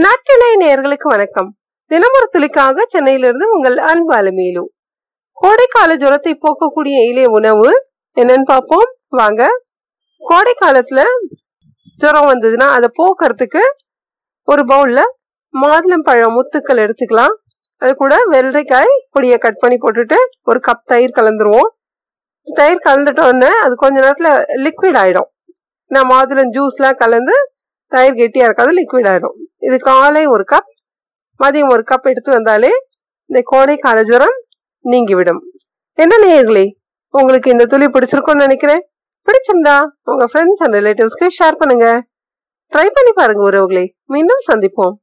நாட்டினை நேர்களுக்கு வணக்கம். தினமொரு துளிக்காக சென்னையிலிருந்து உங்கள் அன்பு அலுமேலு. கோடைக்கால ஜுரத்தை போக்கக்கூடிய எளிய உணவு என்னன்னு பார்ப்போம். வாங்க. கோடை காலத்துல ஜுரம் வந்ததுன்னா அதை போக்குறதுக்கு ஒரு பவுல்ல மாதுளம் பழம் முத்துக்கள் எடுத்துக்கலாம். அது கூட வெள்ளரிக்காய் பொடியை கட் பண்ணி போட்டுட்டு ஒரு கப் தயிர் கலந்துருவோம். தயிர் கலந்துட்டோன்னே அது கொஞ்ச நேரத்துல லிக்விட் ஆயிடும். நான் மாதுளம் ஜூஸ்லாம் கலந்து தயிர் கெட்டியா இருக்காது லிக்விட் ஆயிடும். இது காலை ஒரு கப் மதியம் ஒரு கப் எடுத்து வந்தாலே இந்த கோடை கால ஜுரம் நீங்கிவிடும். என்ன நேயர்களே உங்களுக்கு இந்த துளி பிடிச்சிருக்கும்னு நினைக்கிறேன். பிடிச்சிருந்தா உங்க ஃப்ரெண்ட்ஸ் அண்ட் ரிலேட்டிவ்ஸ்க்கு ஷேர் பண்ணுங்க. ட்ரை பண்ணி பாருங்க உறவுகளை. மீண்டும் சந்திப்போம்.